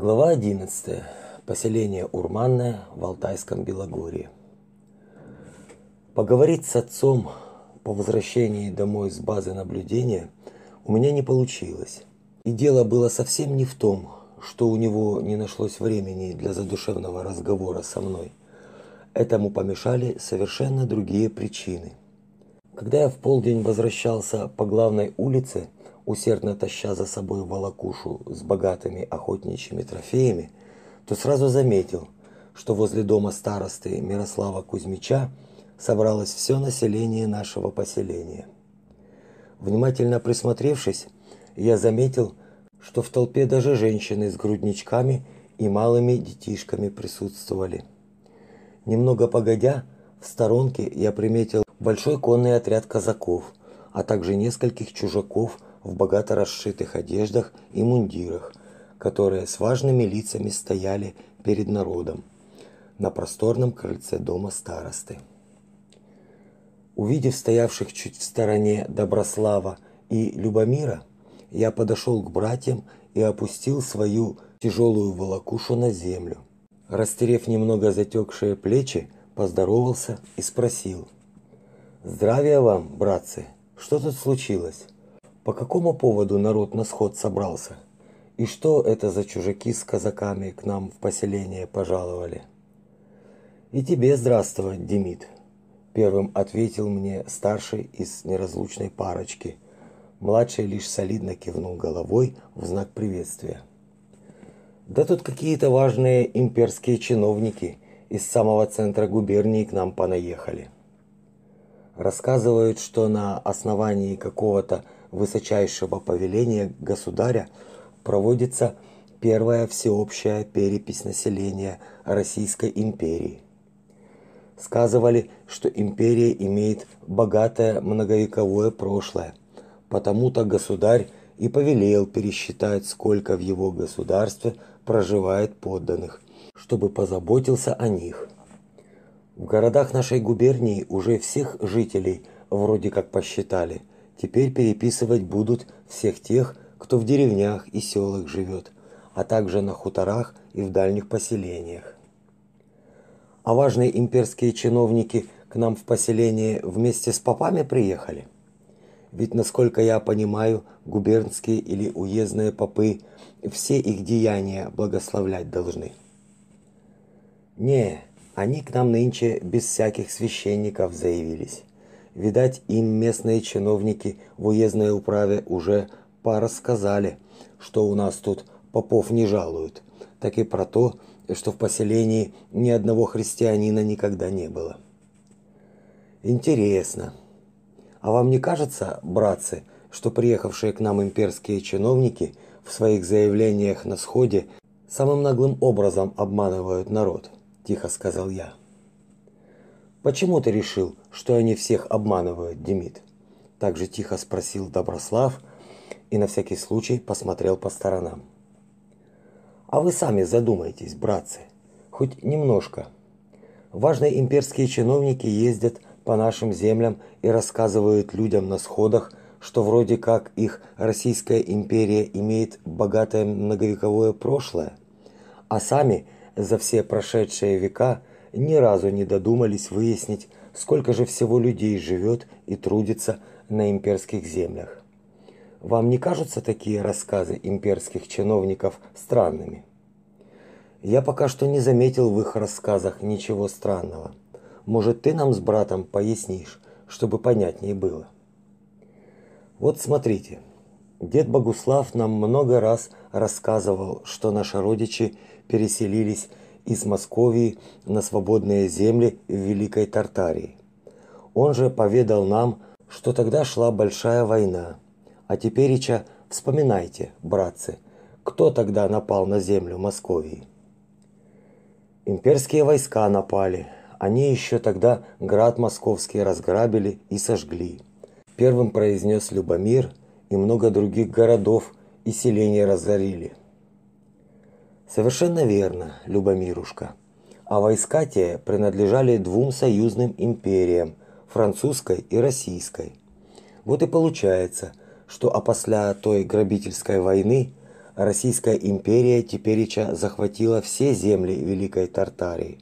Глава 11. Поселение Урманное в Алтайском Белогорье. Поговорить с отцом по возвращении домой с базы наблюдения у меня не получилось. И дело было совсем не в том, что у него не нашлось времени для задушевного разговора со мной. Этому помешали совершенно другие причины. Когда я в полдень возвращался по главной улице, усердно таща за собой волокушу с богатыми охотничьими трофеями, то сразу заметил, что возле дома старосты Мирослава Кузьмича собралось все население нашего поселения. Внимательно присмотревшись, я заметил, что в толпе даже женщины с грудничками и малыми детишками присутствовали. Немного погодя, в сторонке я приметил большой конный отряд казаков, а также нескольких чужаков в богато расшитых одеждах и мундирах, которые с важными лицами стояли перед народом на просторном крыльце дома старосты. Увидев стоявших чуть в стороне Доброслава и Любомира, я подошел к братьям и опустил свою тяжелую волокушу на землю. Растерев немного затекшие плечи, поздоровался и спросил: "Здравия вам, братцы. Что тут случилось?" По какому поводу народ на сход собрался? И что это за чужаки с казаками к нам в поселение пожаловали? И тебе здравствовать, Демид. Первым ответил мне старший из неразлучной парочки. Младший лишь солидно кивнул головой в знак приветствия. Да тут какие-то важные имперские чиновники из самого центра губернии к нам понаехали. Рассказывают, что на основании какого-то высочайшего повеления государя проводится первая всеобщая перепись населения Российской империи. Сказывали, что империя имеет богатое многовековое прошлое, потому-то государь и повелел пересчитать, сколько в его государстве проживает подданных, чтобы позаботился о них. В городах нашей губернии уже всех жителей вроде как посчитали – Теперь переписывать будут всех тех, кто в деревнях и селах живет, а также на хуторах и в дальних поселениях. А важные имперские чиновники к нам в поселение вместе с попами приехали. Ведь, насколько я понимаю, губернские или уездные попы все их деяния благословлять должны. Не, они к нам нынче без всяких священников заявились. Видать, им местные чиновники в уездной управе уже порассказали, что у нас тут попов не жалуют, так и про то, что в поселении ни одного христианина никогда не было. Интересно. А вам не кажется, братцы, что приехавшие к нам имперские чиновники в своих заявлениях на сходе самым наглым образом обманывают народ? Тихо сказал я. Почему ты решил, что они всех обманывают, Демид? Так же тихо спросил Доброслав и на всякий случай посмотрел по сторонам. А вы сами задумайтесь, братцы, хоть немножко. Важные имперские чиновники ездят по нашим землям и рассказывают людям на сходах, что вроде как их Российская империя имеет богатое многовековое прошлое, а сами за все прошедшие века ни разу не додумались выяснить, сколько же всего людей живет и трудится на имперских землях. Вам не кажутся такие рассказы имперских чиновников странными? Я пока что не заметил в их рассказах ничего странного. Может, ты нам с братом пояснишь, чтобы понятнее было? Вот смотрите. Дед Богуслав нам много раз рассказывал, что наши родичи переселились из Московии на свободные земли в Великой Тартарии. Он же поведал нам, что тогда шла большая война. А тепереча вспоминайте, братцы, кто тогда напал на землю Московии? Имперские войска напали. Они еще тогда град московский разграбили и сожгли. Первым произнес Любомир, и много других городов и селений разорили. Совершенно верно, Любомирушка. А войска те принадлежали двум союзным империям, французской и российской. Вот и получается, что опосля той грабительской войны Российская империя тепереча захватила все земли Великой Тартарии,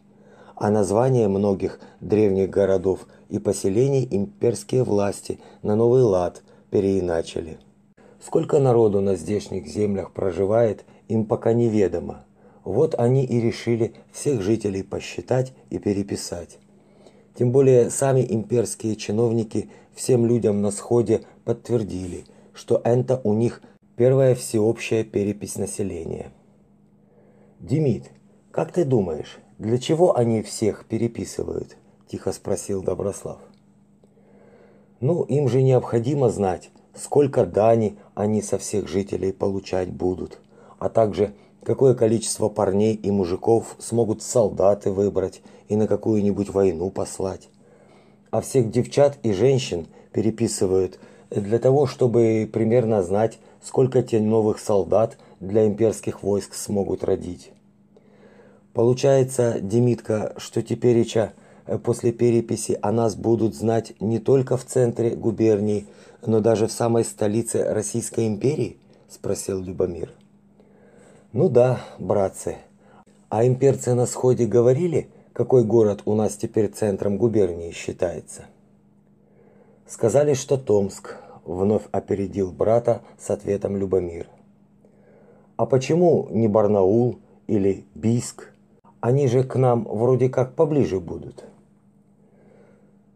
а названия многих древних городов и поселений имперские власти на новый лад переиначили. Сколько народу на здешних землях проживает, им пока неведомо. Вот они и решили всех жителей посчитать и переписать. Тем более сами имперские чиновники всем людям на сходе подтвердили, что это у них первая всеобщая перепись населения. Демид, как ты думаешь, для чего они всех переписывают? тихо спросил Доброслав. Ну, им же необходимо знать, сколько дани они со всех жителей получать будут, а также какое количество парней и мужиков смогут солдаты выбрать и на какую-нибудь войну послать. А всех девчат и женщин переписывают для того, чтобы примерно знать, сколько те новых солдат для имперских войск смогут родить. Получается, Демитка, что тепереча э, после переписи о нас будут знать не только в центре губернии, но даже в самой столице Российской империи, спросил Любомир. Ну да, братцы. А имперцы на сходе говорили, какой город у нас теперь центром губернии считается? Сказали, что Томск, вновь опередил брата с ответом Любомир. А почему не Барнаул или Бийск? Они же к нам вроде как поближе будут.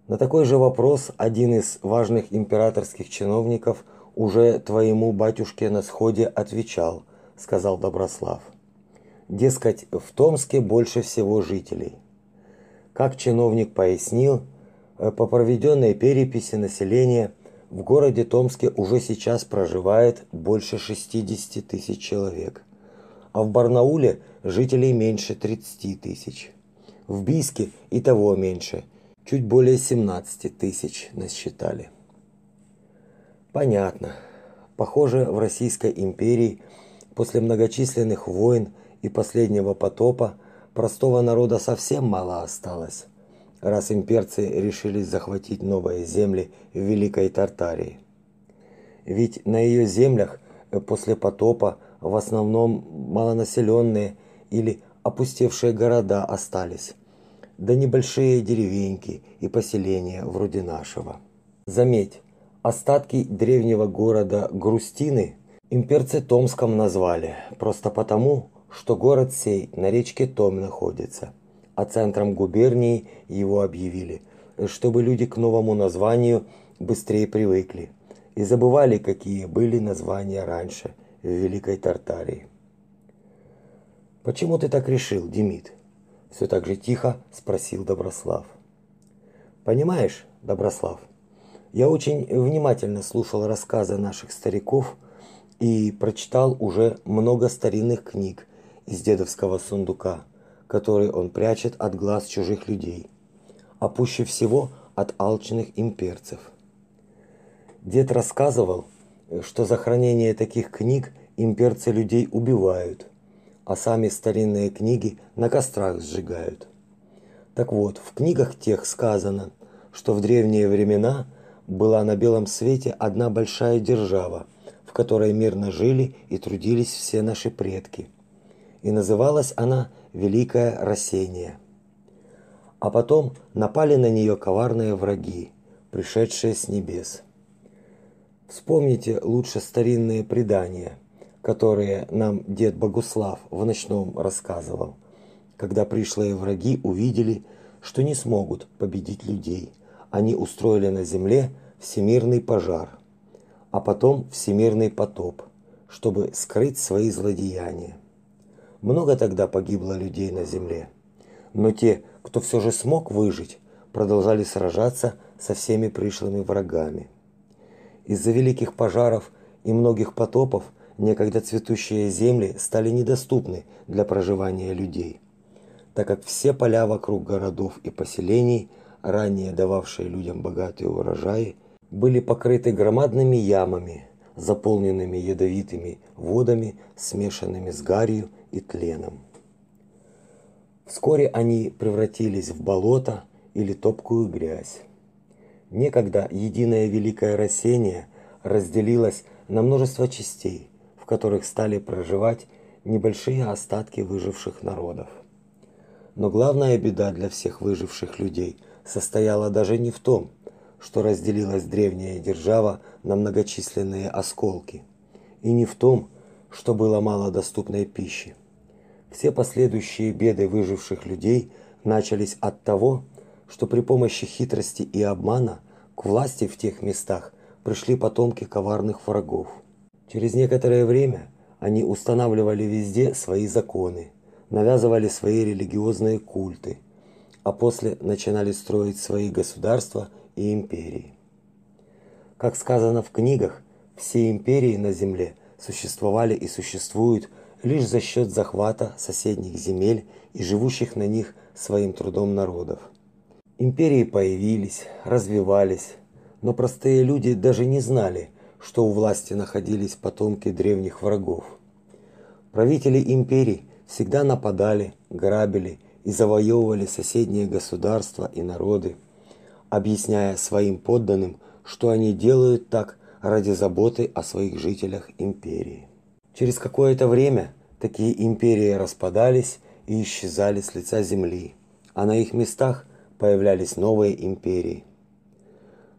На такой же вопрос один из важных императорских чиновников уже твоему батюшке на сходе отвечал, сказал Доброслав. Дескать, в Томске больше всего жителей. Как чиновник пояснил, э, по проведенной переписи населения в городе Томске уже сейчас проживает больше 60 тысяч человек, а в Барнауле жителей меньше 30 тысяч. В Бийске и того меньше, чуть более 17 тысяч насчитали. Понятно. Похоже, в Российской империи после многочисленных войн и последнего потопа простого народа совсем мало осталось, раз имперцы решили захватить новые земли в Великой Тартарии. Ведь на ее землях э, после потопа в основном малонаселенные или опустевшие города остались, да небольшие деревеньки и поселения вроде нашего. Заметь, остатки древнего города Грустины имперцы Томском назвали, просто потому, что город сей на речке Том находится, а центром губернии его объявили, чтобы люди к новому названию быстрее привыкли и забывали, какие были названия раньше в Великой Тартарии. Почему ты так решил, Демид? Все так же тихо спросил Доброслав. Понимаешь, Доброслав, я очень внимательно слушал рассказы наших стариков и прочитал уже много старинных книг из дедовского сундука, который он прячет от глаз чужих людей, а пуще всего от алчных имперцев. Дед рассказывал, что за хранение таких книг имперцы людей убивают, а сами старинные книги на кострах сжигают. Так вот, в книгах тех сказано, что в древние времена была на белом свете одна большая держава, в которой мирно жили и трудились все наши предки – и называлась она Великое Рассеяние. А потом напали на нее коварные враги, пришедшие с небес. Вспомните лучше старинные предания, которые нам дед Богуслав в ночном рассказывал, когда пришлые враги увидели, что не смогут победить людей. Они устроили на земле всемирный пожар, а потом всемирный потоп, чтобы скрыть свои злодеяния. Много тогда погибло людей на земле. Но те, кто все же смог выжить, продолжали сражаться со всеми пришлыми врагами. Из-за великих пожаров и многих потопов некогда цветущие земли стали недоступны для проживания людей, так как все поля вокруг городов и поселений, ранее дававшие людям богатые урожаи, были покрыты громадными ямами, заполненными ядовитыми водами, смешанными с гарью и тленом. Вскоре они превратились в болото или топкую грязь. Некогда единое великое рассеяние разделилось на множество частей, в которых стали проживать небольшие остатки выживших народов. Но главная беда для всех выживших людей состояла даже не в том, что разделилась древняя держава на многочисленные осколки, и не в том, что было мало доступной пищи. Все последующие беды выживших людей начались от того, что при помощи хитрости и обмана к власти в тех местах пришли потомки коварных врагов. Через некоторое время они устанавливали везде свои законы, навязывали свои религиозные культы, а после начинали строить свои государства и империи. Как сказано в книгах, все империи на земле существовали и существуют лишь за счет захвата соседних земель и живущих на них своим трудом народов. Империи появились, развивались, но простые люди даже не знали, что у власти находились потомки древних врагов. Правители империй всегда нападали, грабили и завоевывали соседние государства и народы, объясняя своим подданным, что они делают так ради заботы о своих жителях империи. Через какое-то время такие империи распадались и исчезали с лица земли, а на их местах появлялись новые империи.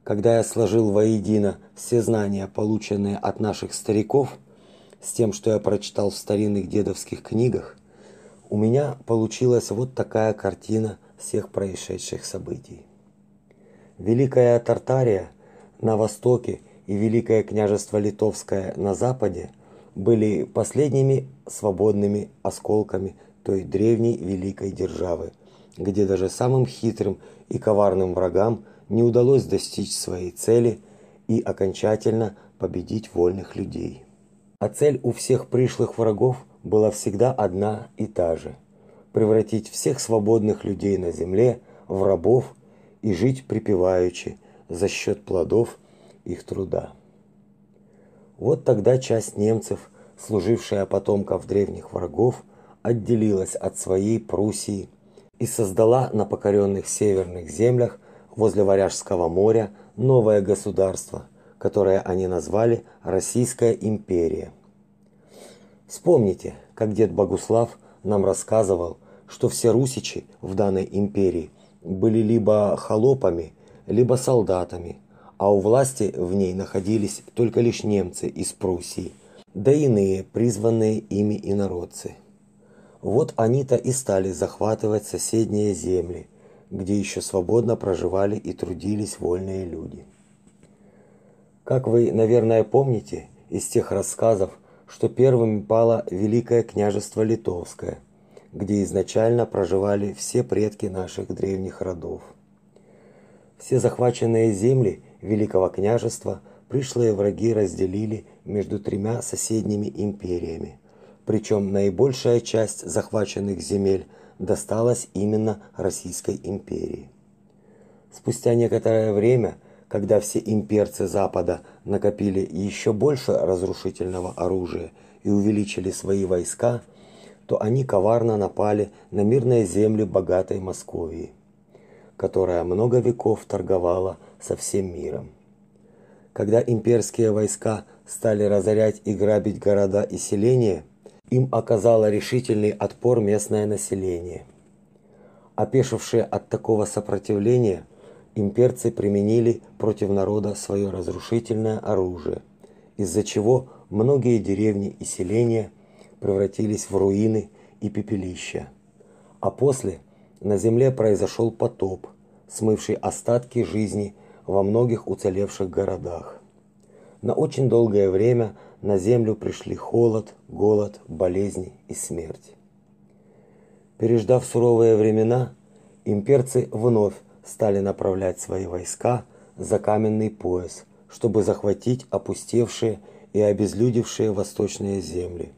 Когда я сложил воедино все знания, полученные от наших стариков, с тем, что я прочитал в старинных дедовских книгах, у меня получилась вот такая картина всех происшедших событий. Великая Тартария на востоке и Великое княжество Литовское на западе были последними свободными осколками той древней великой державы, где даже самым хитрым и коварным врагам не удалось достичь своей цели и окончательно победить вольных людей. А цель у всех пришлых врагов была всегда одна и та же превратить всех свободных людей на земле в рабов и жить припеваючи за счет плодов их труда. Вот тогда часть немцев, служившая потомков древних врагов, отделилась от своей Пруссии и создала на покоренных северных землях возле Варяжского моря новое государство, которое они назвали Российская империя. Вспомните, как дед Богуслав нам рассказывал, что все русичи в данной империи были либо холопами, либо солдатами, а у власти в ней находились только лишь немцы из Пруссии, да иные призванные ими инородцы. Вот они-то и стали захватывать соседние земли, где еще свободно проживали и трудились вольные люди. Как вы, наверное, помните из тех рассказов, что первым пало Великое княжество Литовское, где изначально проживали все предки наших древних родов. Все захваченные земли Великого княжества пришлые враги разделили между тремя соседними империями. Причем наибольшая часть захваченных земель досталась именно Российской империи. Спустя некоторое время, когда все имперцы Запада накопили еще больше разрушительного оружия и увеличили свои войска, то они коварно напали на мирные земли богатой Московии, которая много веков торговала со всем миром. Когда имперские войска стали разорять и грабить города и селения, им оказало решительный отпор местное население. Опешившие от такого сопротивления, имперцы применили против народа свое разрушительное оружие, из-за чего многие деревни и селения превратились в руины и пепелища. А после на земле произошел потоп, смывший остатки жизни во многих уцелевших городах. На очень долгое время на землю пришли холод, голод, болезни и смерть. Переждав суровые времена, имперцы вновь стали направлять свои войска за каменный пояс, чтобы захватить опустевшие и обезлюдевшие восточные земли.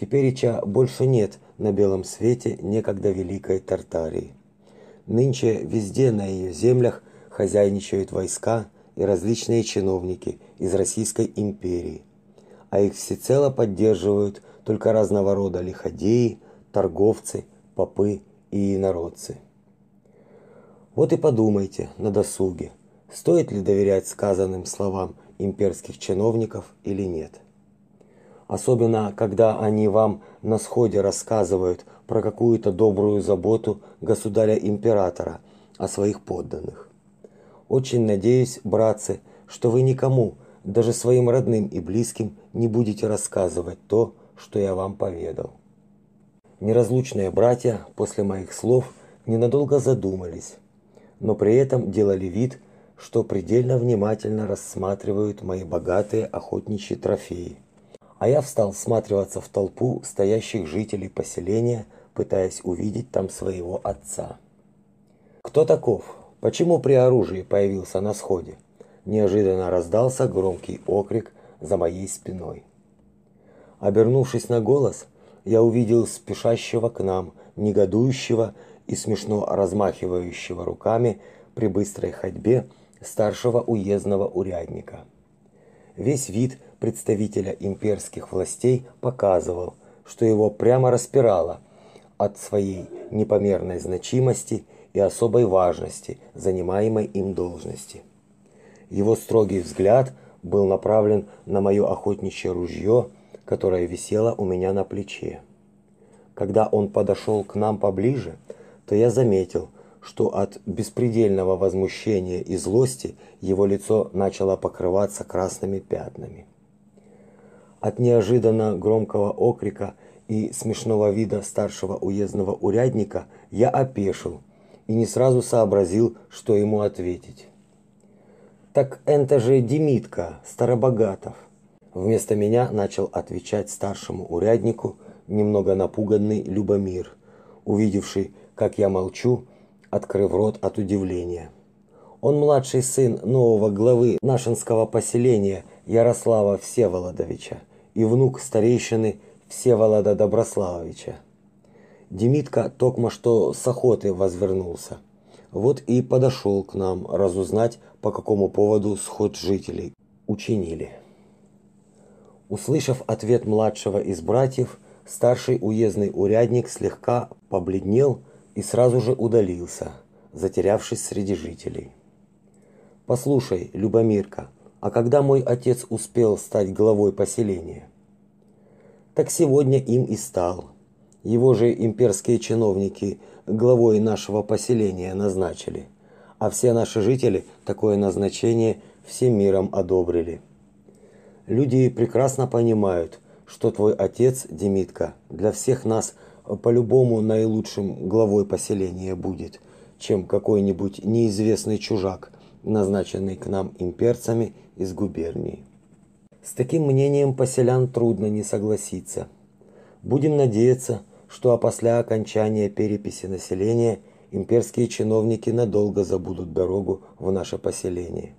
Теперь Ича больше нет на белом свете некогда великой Тартарии. Нынче везде на ее землях хозяйничают войска и различные чиновники из Российской империи, а их всецело поддерживают только разного рода лиходеи, торговцы, попы и инородцы. Вот и подумайте на досуге, стоит ли доверять сказанным словам имперских чиновников или нет. Особенно когда они вам на сходе рассказывают про какую-то добрую заботу государя-императора о своих подданных. Очень надеюсь, братцы, что вы никому, даже своим родным и близким, не будете рассказывать то, что я вам поведал. Неразлучные братья после моих слов ненадолго задумались, но при этом делали вид, что предельно внимательно рассматривают мои богатые охотничьи трофеи. А я встал всматриваться в толпу стоящих жителей поселения, пытаясь увидеть там своего отца. Кто таков? Почему при оружии появился на сходе? Неожиданно раздался громкий окрик за моей спиной. Обернувшись на голос, я увидел спешащего к нам, негодующего и смешно размахивающего руками при быстрой ходьбе старшего уездного урядника. Весь вид представителя имперских властей показывал, что его прямо распирало от своей непомерной значимости и особой важности занимаемой им должности. Его строгий взгляд был направлен на мое охотничье ружье, которое висело у меня на плече. Когда он подошел к нам поближе, то я заметил, что от беспредельного возмущения и злости его лицо начало покрываться красными пятнами. От неожиданно громкого окрика и смешного вида старшего уездного урядника я опешил и не сразу сообразил, что ему ответить. Так это же Демитка Старобогатов. Вместо меня начал отвечать старшему уряднику немного напуганный Любомир, увидевший, как я молчу, открыв рот от удивления. Он младший сын нового главы нашинского поселения Ярослава Всеволодовича и внук старейшины Всеволода Доброславовича. Демитка токмо что с охоты возвернулся. Вот и подошел к нам разузнать, по какому поводу сход жителей учинили. Услышав ответ младшего из братьев, старший уездный урядник слегка побледнел и сразу же удалился, затерявшись среди жителей. Послушай, Любомирка, а когда мой отец успел стать главой поселения? Так сегодня им и стал. Его же имперские чиновники главой нашего поселения назначили, а все наши жители такое назначение всем миром одобрили. Люди прекрасно понимают, что твой отец, Демитка, для всех нас – по-любому наилучшим главой поселения будет, чем какой-нибудь неизвестный чужак, назначенный к нам имперцами из губернии. С таким мнением поселян трудно не согласиться. Будем надеяться, что после окончания переписи населения имперские чиновники надолго забудут дорогу в наше поселение.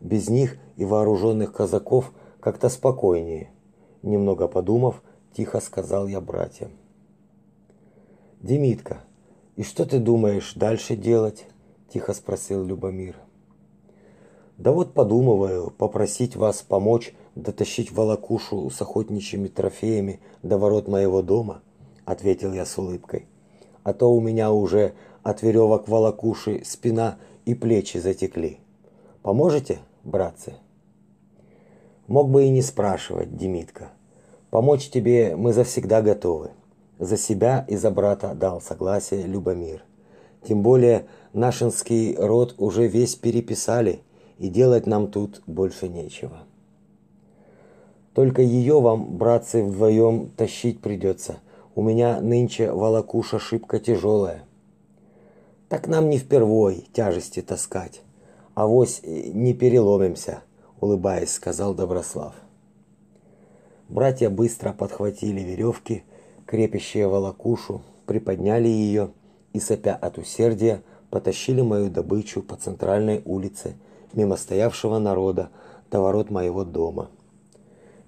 Без них и вооруженных казаков как-то спокойнее. Немного подумав, тихо сказал я братьям. Демитка, и что ты думаешь дальше делать? тихо спросил Любомир. Да вот подумываю попросить вас помочь дотащить волокушу с охотничьими трофеями до ворот моего дома, ответил я с улыбкой. А то у меня уже от веревок волокуши спина и плечи затекли. Поможете, братцы? Мог бы и не спрашивать, Демитка. Помочь тебе мы завсегда готовы. За себя и за брата дал согласие Любомир. Тем более нашинский род уже весь переписали, и делать нам тут больше нечего. Только ее вам, братцы, вдвоем тащить придется. У меня нынче волокуша шибко тяжелая. Так нам не впервой тяжести таскать. а Авось не переломимся, улыбаясь, сказал Доброслав. Братья быстро подхватили веревки, крепящие волокушу, приподняли ее и, сопя от усердия, потащили мою добычу по центральной улице, мимо стоявшего народа, до ворот моего дома.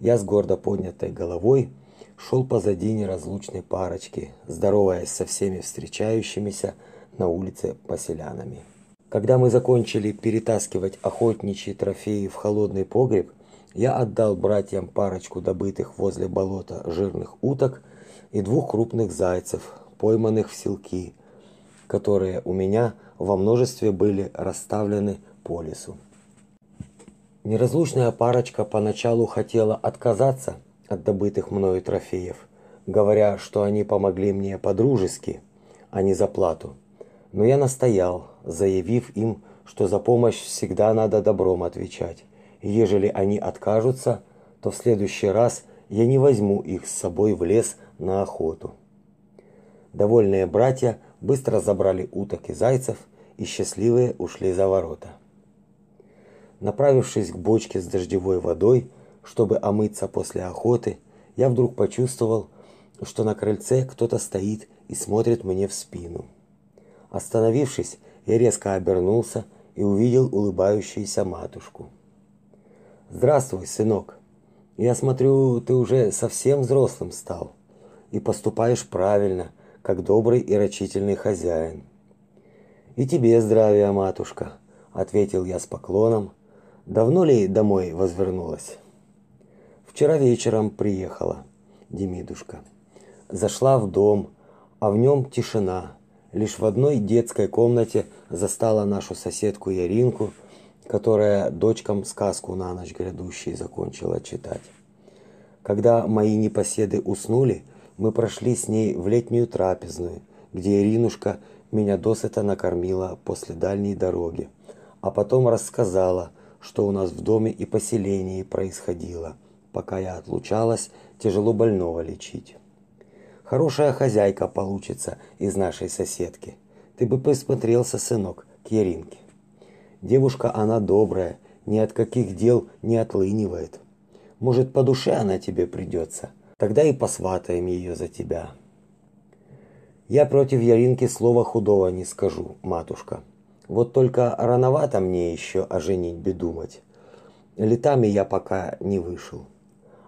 Я с гордо поднятой головой шел позади неразлучной парочки, здороваясь со всеми встречающимися на улице поселянами. Когда мы закончили перетаскивать охотничьи трофеи в холодный погреб, я отдал братьям парочку добытых возле болота жирных уток – и двух крупных зайцев, пойманных в селки, которые у меня во множестве были расставлены по лесу. Неразлучная парочка поначалу хотела отказаться от добытых мною трофеев, говоря, что они помогли мне по-дружески, а не за плату. Но я настоял, заявив им, что за помощь всегда надо добром отвечать. И ежели они откажутся, то в следующий раз я не возьму их с собой в лес на охоту. Довольные братья быстро забрали уток и зайцев, и счастливые ушли за ворота. Направившись к бочке с дождевой водой, чтобы омыться после охоты, я вдруг почувствовал, что на крыльце кто-то стоит и смотрит мне в спину. Остановившись, я резко обернулся и увидел улыбающуюся матушку. Здравствуй, сынок. Я смотрю, ты уже совсем взрослым стал и поступаешь правильно, как добрый и рачительный хозяин. И тебе здравия, матушка, ответил я с поклоном. Давно ли домой возвернулась? Вчера вечером приехала, Демидушка. Зашла в дом, а в нем тишина. Лишь в одной детской комнате застала нашу соседку Яринку, которая дочкам сказку на ночь грядущей закончила читать. Когда мои непоседы уснули, мы прошли с ней в летнюю трапезную, где Иринушка меня досыта накормила после дальней дороги, а потом рассказала, что у нас в доме и поселении происходило, пока я отлучалась тяжело больного лечить. Хорошая хозяйка получится из нашей соседки. Ты бы присмотрелся, сынок, к Яринке. Девушка она добрая, ни от каких дел не отлынивает. Может, по душе она тебе придется. Тогда и посватаем ее за тебя. Я против Яринки слова худого не скажу, матушка. Вот только рановато мне еще о женитьбе думать. Летами я пока не вышел.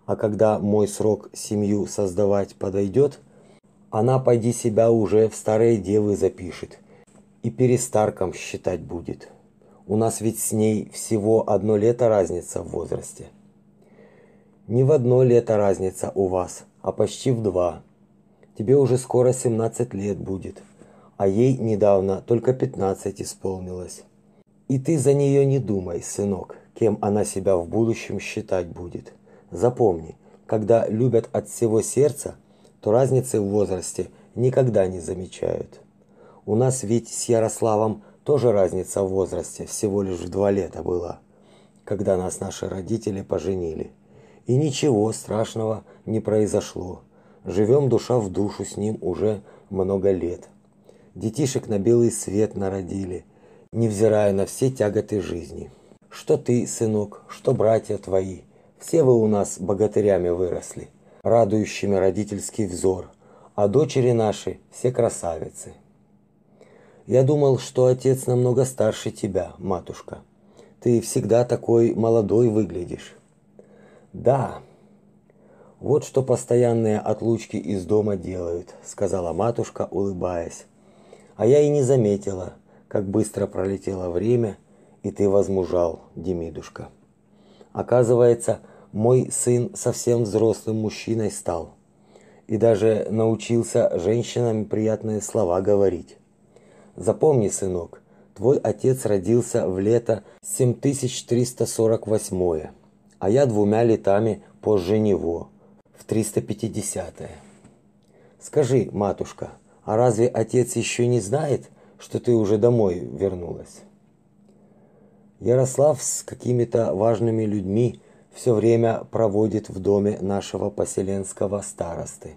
А когда мой срок семью создавать подойдет, она пойди себя уже в старые девы запишет и перестарком считать будет. У нас ведь с ней всего одно лето разница в возрасте. Не в одно лето разница у вас, а почти в два. Тебе уже скоро 17 лет будет, а ей недавно только 15 исполнилось. И ты за нее не думай, сынок, кем она себя в будущем считать будет. Запомни, когда любят от всего сердца – то разницы в возрасте никогда не замечают. У нас ведь с Ярославом тоже разница в возрасте всего лишь в два лета была, когда нас наши родители поженили. И ничего страшного не произошло. Живем душа в душу с ним уже много лет. Детишек на белый свет народили, невзирая на все тяготы жизни. Что ты, сынок, что братья твои, все вы у нас богатырями выросли радующими родительский взор, а дочери наши все красавицы. Я думал, что отец намного старше тебя, матушка. Ты всегда такой молодой выглядишь. Да. Вот что постоянные отлучки из дома делают, сказала матушка, улыбаясь. А я и не заметила, как быстро пролетело время, и ты возмужал, Демидушка. Оказывается, мой сын совсем взрослым мужчиной стал и даже научился женщинам приятные слова говорить. Запомни, сынок, твой отец родился в лето 7348, а я двумя летами позже него, в 350-е. Скажи, матушка, а разве отец еще не знает, что ты уже домой вернулась? Ярослав с какими-то важными людьми все время проводит в доме нашего поселенского старосты.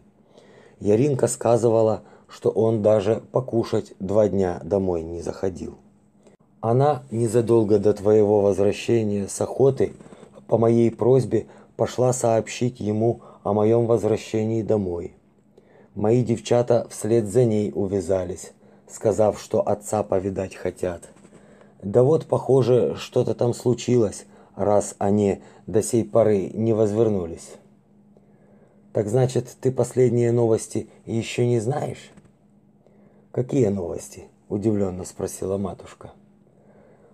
Яринка сказывала, что он даже покушать два дня домой не заходил. Она незадолго до твоего возвращения с охоты по моей просьбе пошла сообщить ему о моем возвращении домой. Мои девчата вслед за ней увязались, сказав, что отца повидать хотят. Да вот, похоже, что-то там случилось, раз они до сей поры не возвернулись. Так значит, ты последние новости еще не знаешь? Какие новости? удивленно спросила матушка.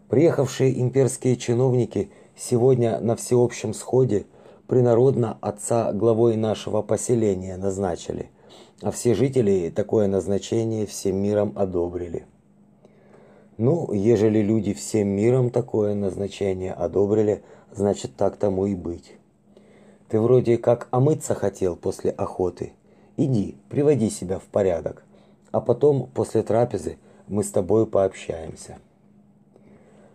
Приехавшие имперские чиновники сегодня на всеобщем сходе принародно отца главой нашего поселения назначили, а все жители такое назначение всем миром одобрили. Ну, ежели люди всем миром такое назначение одобрили, значит так тому и быть. Ты вроде как омыться хотел после охоты. Иди, приводи себя в порядок, а потом после трапезы мы с тобой пообщаемся.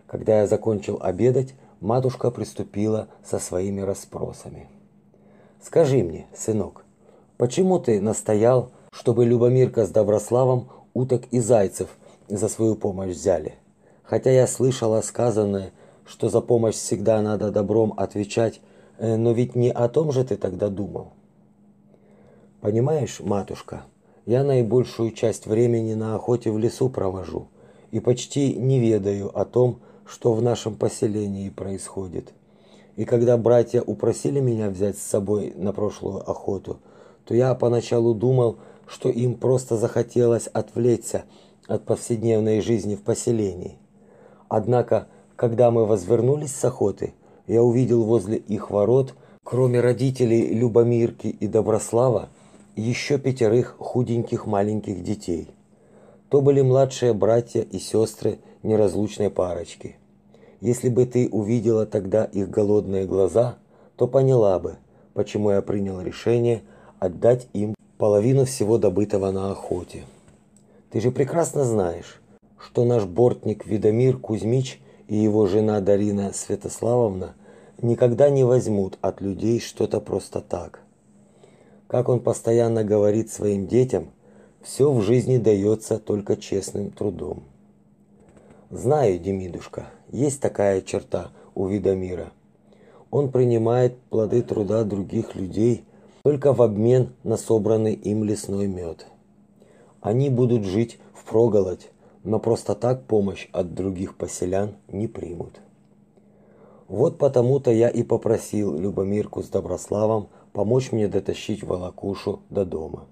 Когда я закончил обедать, матушка приступила со своими расспросами. Скажи мне, сынок, почему ты настоял, чтобы Любомирка с Доброславом уток и зайцев за свою помощь взяли? Хотя я слышала сказанное, что за помощь всегда надо добром отвечать, э, но ведь не о том же ты тогда думал. Понимаешь, матушка, я наибольшую часть времени на охоте в лесу провожу и почти не ведаю о том, что в нашем поселении происходит. И когда братья упросили меня взять с собой на прошлую охоту, то я поначалу думал, что им просто захотелось отвлечься от повседневной жизни в поселении. Однако, когда мы возвернулись с охоты, я увидел возле их ворот, кроме родителей Любомирки и Доброслава, еще пятерых худеньких маленьких детей. То были младшие братья и сестры неразлучной парочки. Если бы ты увидела тогда их голодные глаза, то поняла бы, почему я принял решение отдать им половину всего добытого на охоте. Ты же прекрасно знаешь, что наш бортник Видомир Кузьмич и его жена Дарина Святославовна никогда не возьмут от людей что-то просто так. Как он постоянно говорит своим детям, все в жизни дается только честным трудом. Знаю, Демидушка, есть такая черта у Видомира. Он принимает плоды труда других людей только в обмен на собранный им лесной мед. Они будут жить в проголодь, но просто так помощь от других поселян не примут. Вот потому-то я и попросил Любомирку с Доброславом помочь мне дотащить волокушу до дома.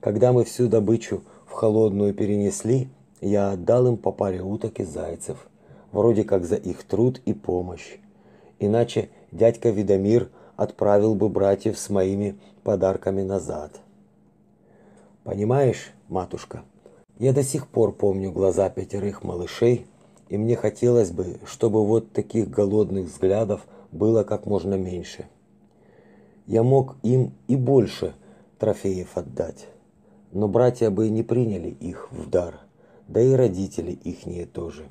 Когда мы всю добычу в холодную перенесли, я отдал им по паре уток и зайцев, вроде как за их труд и помощь. Иначе дядька Видомир отправил бы братьев с моими подарками назад. Понимаешь, матушка, я до сих пор помню глаза пятерых малышей, и мне хотелось бы, чтобы вот таких голодных взглядов было как можно меньше. Я мог им и больше трофеев отдать, но братья бы не приняли их в дар, да и родители ихние тоже.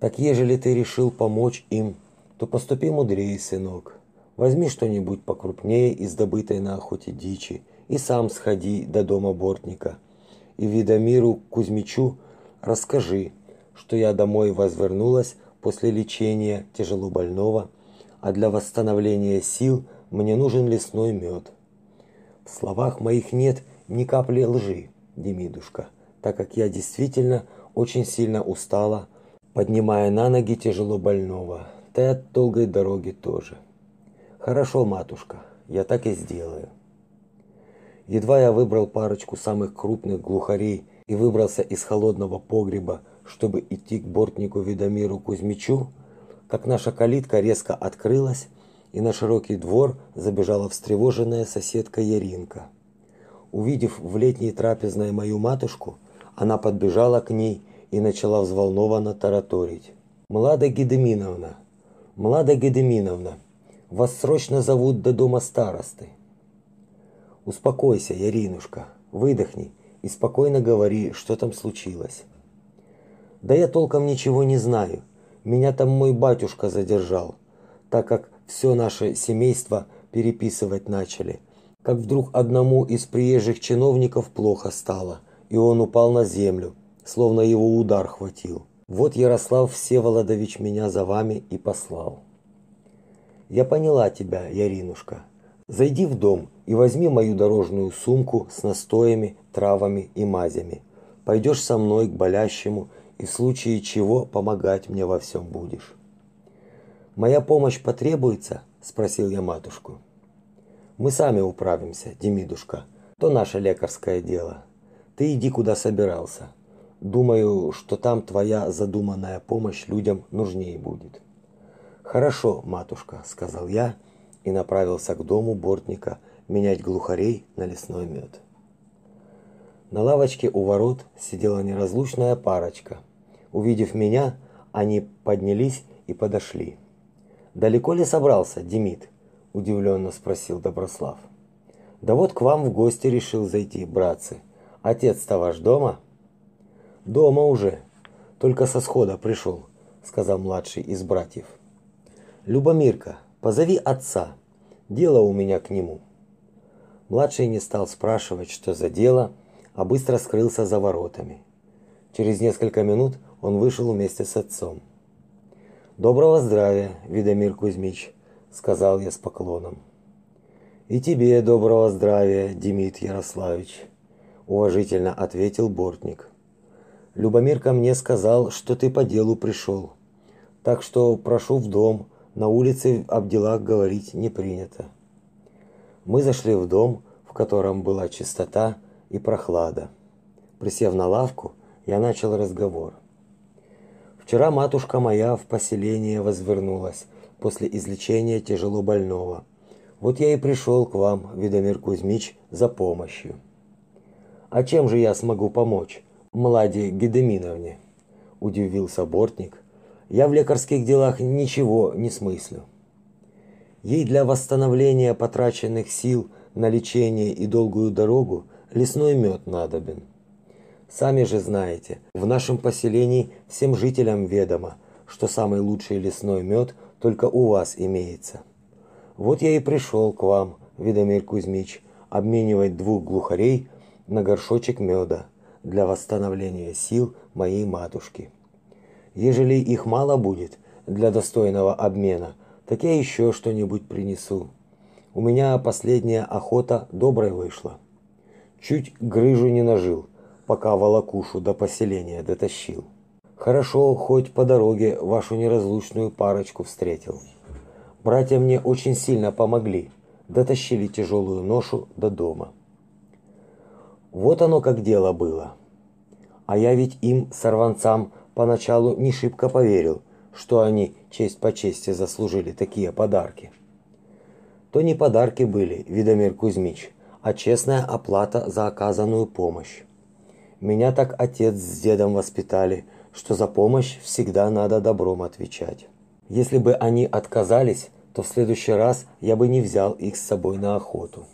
Так ежели ты решил помочь им, то поступи мудрее, сынок. Возьми что-нибудь покрупнее из добытой на охоте дичи и сам сходи до дома бортника – и Видомиру Кузьмичу расскажи, что я домой возвернулась после лечения тяжелобольного, а для восстановления сил мне нужен лесной мед. В словах моих нет ни капли лжи, Демидушка, так как я действительно очень сильно устала, поднимая на ноги тяжелобольного, да и от долгой дороги тоже. Хорошо, матушка, я так и сделаю. Едва я выбрал парочку самых крупных глухарей и выбрался из холодного погреба, чтобы идти к бортнику Видомиру Кузьмичу, как наша калитка резко открылась, и на широкий двор забежала встревоженная соседка Яринка. Увидев в летней трапезной мою матушку, она подбежала к ней и начала взволнованно тараторить. «Млада Гедеминовна, Млада Гедеминовна, вас срочно зовут до дома старосты. Успокойся, Яринушка, выдохни и спокойно говори, что там случилось. Да я толком ничего не знаю. Меня там мой батюшка задержал, так как все наше семейство переписывать начали. Как вдруг одному из приезжих чиновников плохо стало, и он упал на землю, словно его удар хватил. Вот Ярослав Всеволодович меня за вами и послал. Я поняла тебя, Яринушка. Зайди в дом и возьми мою дорожную сумку с настоями, травами и мазями. Пойдешь со мной к болящему, и в случае чего помогать мне во всем будешь. Моя помощь потребуется? спросил я матушку. Мы сами управимся, Демидушка. То наше лекарское дело. Ты иди куда собирался. Думаю, что там твоя задуманная помощь людям нужнее будет. Хорошо, матушка, сказал я и направился к дому бортника менять глухарей на лесной мед. На лавочке у ворот сидела неразлучная парочка. Увидев меня, они поднялись и подошли. Далеко ли собрался, Демид? удивленно спросил Доброслав. Да вот к вам в гости решил зайти, братцы. Отец-то ваш дома? Дома уже. Только со схода пришел, сказал младший из братьев. Любомирка, позови отца. Дело у меня к нему. Младший не стал спрашивать, что за дело, а быстро скрылся за воротами. Через несколько минут он вышел вместе с отцом. Доброго здравия, Видомир Кузьмич, сказал я с поклоном. И тебе доброго здравия, Демид Ярославич, уважительно ответил бортник. Любомир ко мне сказал, что ты по делу пришел. Так что прошу в дом, на улице об делах говорить не принято. Мы зашли в дом, в котором была чистота и прохлада. Присев на лавку, я начал разговор. Вчера матушка моя в поселение возвернулась после излечения тяжело больного вот я и пришел к вам, Видомир Кузьмич, за помощью. А чем же я смогу помочь, Младе Гедеминовне? Удивился бортник. Я в лекарских делах ничего не смыслю. Ей для восстановления потраченных сил на лечение и долгую дорогу лесной мед надобен. Сами же знаете, в нашем поселении всем жителям ведомо, что самый лучший лесной мед только у вас имеется. Вот я и пришел к вам, Видомир Кузьмич, обменивать двух глухарей на горшочек меда для восстановления сил моей матушки. Ежели их мало будет для достойного обмена, так я еще что-нибудь принесу. У меня последняя охота доброй вышла. Чуть грыжу не нажил, пока волокушу до поселения дотащил. Хорошо, хоть по дороге вашу неразлучную парочку встретил. Братья мне очень сильно помогли, дотащили тяжелую ношу до дома. Вот оно как дело было. А я ведь им, сорванцам, поначалу не шибко поверил, что они честь по чести заслужили такие подарки. То не подарки были, Видомир Кузьмич, а честная оплата за оказанную помощь. Меня так отец с дедом воспитали, что за помощь всегда надо добром отвечать. Если бы они отказались, то в следующий раз я бы не взял их с собой на охоту.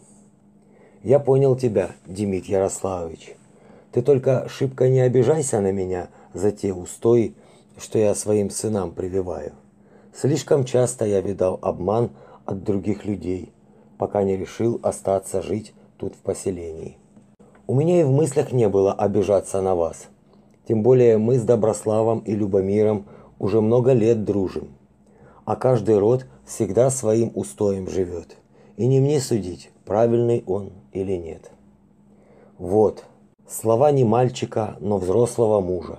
Я понял тебя, Демид Ярославович. Ты только шибко не обижайся на меня за те устои, что я своим сынам прививаю. Слишком часто я видал обман от других людей, пока не решил остаться жить тут в поселении. У меня и в мыслях не было обижаться на вас. Тем более мы с Доброславом и Любомиром уже много лет дружим а каждый род всегда своим устоем живет. И не мне судить, правильный он или нет. Вот, слова не мальчика, но взрослого мужа.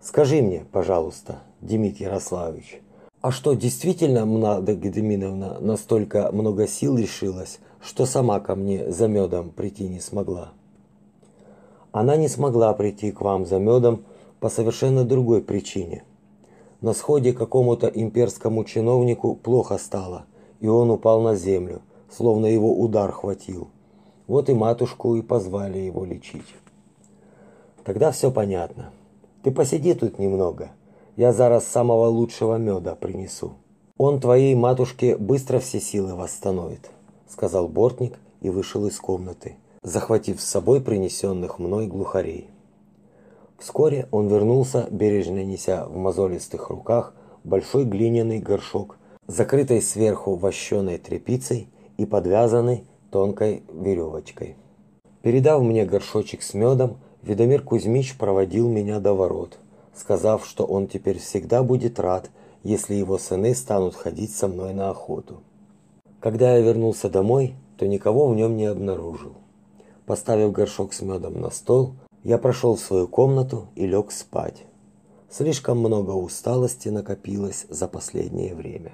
Скажи мне, пожалуйста, Демид Ярославович, а что действительно Мнада Гедеминовна настолько много сил лишилась, что сама ко мне за медом прийти не смогла? Она не смогла прийти к вам за медом по совершенно другой причине – на сходе какому-то имперскому чиновнику плохо стало, и он упал на землю, словно его удар хватил. Вот и матушку и позвали его лечить. Тогда все понятно. Ты посиди тут немного. Я зараз самого лучшего меда принесу. Он твоей матушке быстро все силы восстановит, сказал бортник и вышел из комнаты, захватив с собой принесенных мной глухарей. Вскоре он вернулся, бережно неся в мозолистых руках большой глиняный горшок, закрытый сверху вощеной тряпицей и подвязанный тонкой веревочкой. Передав мне горшочек с медом, Ведомир Кузьмич проводил меня до ворот, сказав, что он теперь всегда будет рад, если его сыны станут ходить со мной на охоту. Когда я вернулся домой, то никого в нем не обнаружил. Поставив горшок с медом на стол, я прошел в свою комнату и лег спать. Слишком много усталости накопилось за последнее время.